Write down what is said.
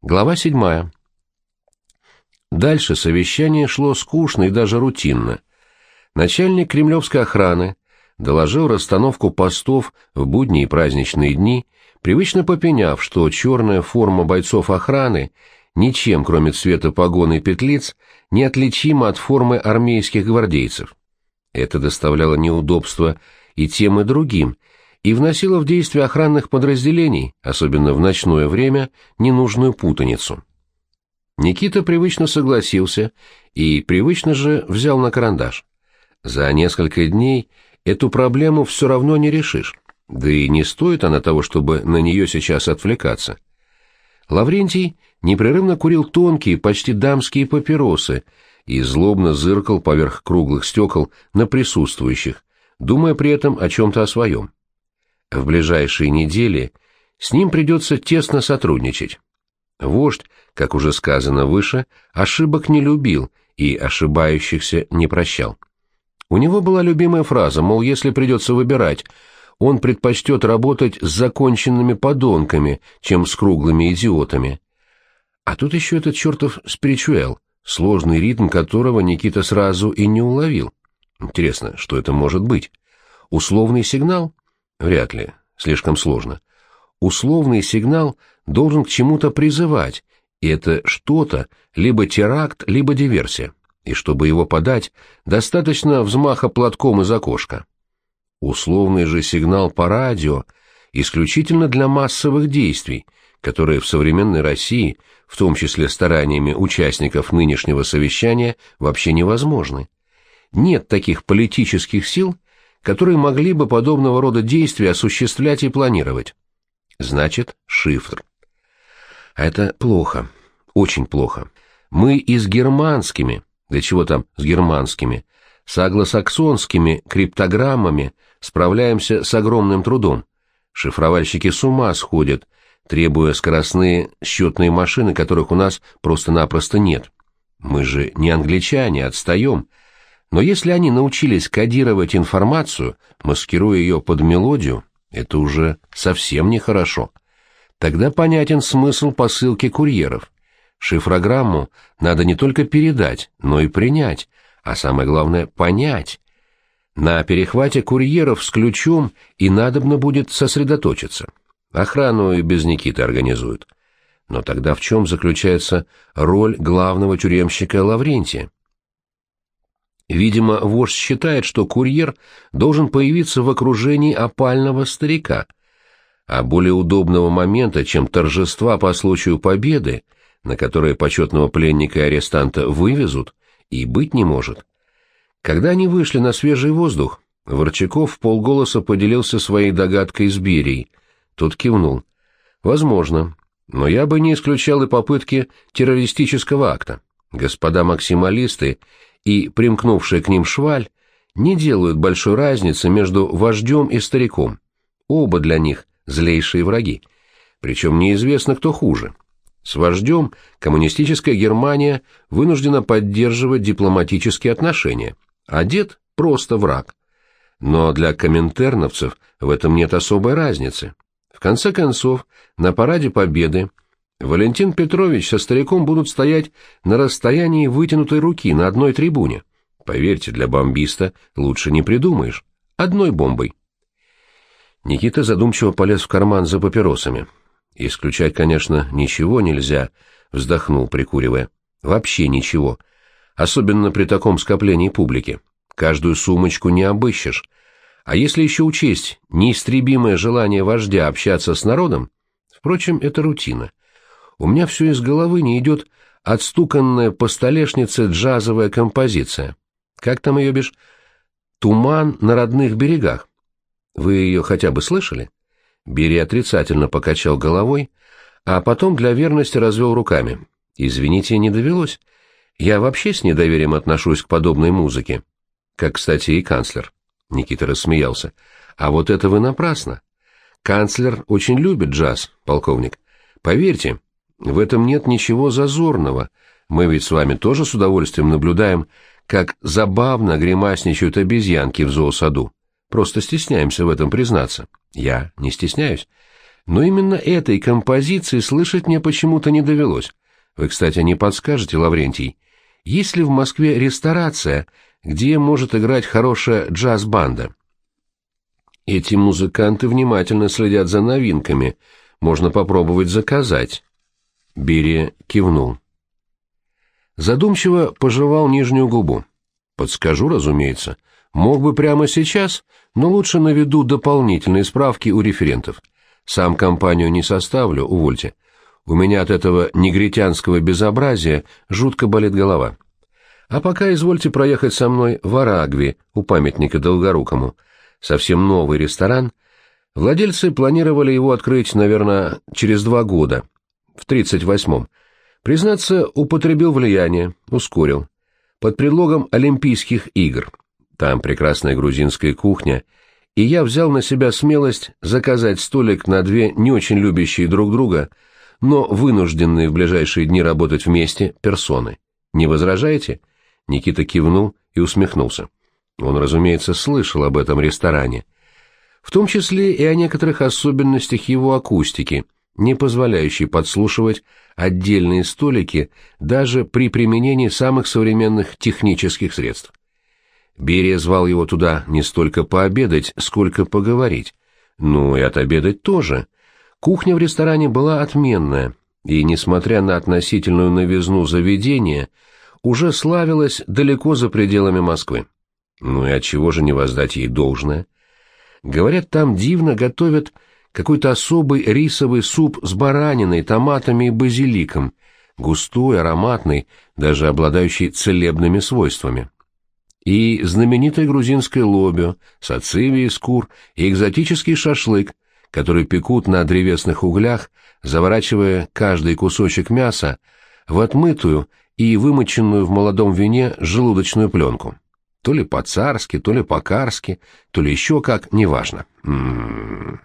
Глава седьмая. Дальше совещание шло скучно и даже рутинно. Начальник кремлевской охраны доложил расстановку постов в будние и праздничные дни, привычно попеняв, что черная форма бойцов охраны ничем, кроме цвета погон и петлиц, не отличима от формы армейских гвардейцев. Это доставляло неудобства и тем, и другим, и вносила в действие охранных подразделений, особенно в ночное время, ненужную путаницу. Никита привычно согласился и привычно же взял на карандаш. За несколько дней эту проблему все равно не решишь, да и не стоит она того, чтобы на нее сейчас отвлекаться. Лаврентий непрерывно курил тонкие, почти дамские папиросы и злобно зыркал поверх круглых стекол на присутствующих, думая при этом о чем-то о своем. В ближайшие недели с ним придется тесно сотрудничать. Вождь, как уже сказано выше, ошибок не любил и ошибающихся не прощал. У него была любимая фраза, мол, если придется выбирать, он предпочтет работать с законченными подонками, чем с круглыми идиотами. А тут еще этот чертов спиричуэл, сложный ритм которого Никита сразу и не уловил. Интересно, что это может быть? Условный сигнал? Вряд ли. Слишком сложно. Условный сигнал должен к чему-то призывать, и это что-то либо теракт, либо диверсия. И чтобы его подать, достаточно взмаха платком из окошка. Условный же сигнал по радио исключительно для массовых действий, которые в современной России, в том числе стараниями участников нынешнего совещания, вообще невозможны. Нет таких политических сил, которые могли бы подобного рода действия осуществлять и планировать. Значит, шифр. А это плохо, очень плохо. Мы и с германскими, для чего там с германскими, с англосаксонскими криптограммами справляемся с огромным трудом. Шифровальщики с ума сходят, требуя скоростные счетные машины, которых у нас просто-напросто нет. Мы же не англичане, отстаем. Но если они научились кодировать информацию, маскируя ее под мелодию, это уже совсем нехорошо. Тогда понятен смысл посылки курьеров. Шифрограмму надо не только передать, но и принять, а самое главное — понять. На перехвате курьеров с ключом и надобно будет сосредоточиться. Охрану и без Никиты организуют. Но тогда в чем заключается роль главного тюремщика Лаврентия? Видимо, вождь считает, что курьер должен появиться в окружении опального старика, а более удобного момента, чем торжества по случаю победы, на которое почетного пленника и арестанта вывезут, и быть не может. Когда они вышли на свежий воздух, Ворчаков полголоса поделился своей догадкой с Берией. Тот кивнул. «Возможно, но я бы не исключал и попытки террористического акта. Господа максималисты и примкнувшая к ним шваль не делают большой разницы между вождем и стариком. Оба для них злейшие враги. Причем неизвестно, кто хуже. С вождем коммунистическая Германия вынуждена поддерживать дипломатические отношения, а дед – просто враг. Но для коминтерновцев в этом нет особой разницы. В конце концов, на параде Победы Валентин Петрович со стариком будут стоять на расстоянии вытянутой руки на одной трибуне. Поверьте, для бомбиста лучше не придумаешь. Одной бомбой. Никита задумчиво полез в карман за папиросами. Исключать, конечно, ничего нельзя, вздохнул, прикуривая. Вообще ничего. Особенно при таком скоплении публики. Каждую сумочку не обыщешь. А если еще учесть неистребимое желание вождя общаться с народом, впрочем, это рутина у меня все из головы не идет отстуканная по столешнице джазовая композиция. Как там ее бишь? «Туман на родных берегах». Вы ее хотя бы слышали? Бери отрицательно покачал головой, а потом для верности развел руками. Извините, не довелось. Я вообще с недоверием отношусь к подобной музыке. Как, кстати, и канцлер. Никита рассмеялся. А вот это вы напрасно. Канцлер очень любит джаз, полковник. Поверьте, в этом нет ничего зазорного. Мы ведь с вами тоже с удовольствием наблюдаем, как забавно гримасничают обезьянки в зоосаду. Просто стесняемся в этом признаться. Я не стесняюсь. Но именно этой композиции слышать мне почему-то не довелось. Вы, кстати, не подскажете, Лаврентий, есть ли в Москве ресторация, где может играть хорошая джаз-банда? Эти музыканты внимательно следят за новинками. Можно попробовать заказать. Берия кивнул. Задумчиво пожевал нижнюю губу. Подскажу, разумеется. Мог бы прямо сейчас, но лучше наведу дополнительные справки у референтов. Сам компанию не составлю, увольте. У меня от этого негритянского безобразия жутко болит голова. А пока извольте проехать со мной в Арагви, у памятника Долгорукому. Совсем новый ресторан. Владельцы планировали его открыть, наверное, через два года, в 38-м. Признаться, употребил влияние, ускорил. Под предлогом Олимпийских игр. Там прекрасная грузинская кухня, и я взял на себя смелость заказать столик на две не очень любящие друг друга, но вынужденные в ближайшие дни работать вместе персоны. Не возражаете? Никита кивнул и усмехнулся. Он, разумеется, слышал об этом ресторане. В том числе и о некоторых особенностях его акустики, не позволяющей подслушивать отдельные столики даже при применении самых современных технических средств. Берия звал его туда не столько пообедать, сколько поговорить. Ну и отобедать тоже. Кухня в ресторане была отменная, и, несмотря на относительную новизну заведения, уже славилась далеко за пределами Москвы. Ну и отчего же не воздать ей должное? Говорят, там дивно готовят какой-то особый рисовый суп с бараниной, томатами и базиликом, густой, ароматный, даже обладающий целебными свойствами и знаменитое грузинское лобио, сациви из кур и экзотический шашлык, который пекут на древесных углях, заворачивая каждый кусочек мяса в отмытую и вымоченную в молодом вине желудочную пленку. То ли по-царски, то ли по-карски, то ли еще как, неважно. М -м -м.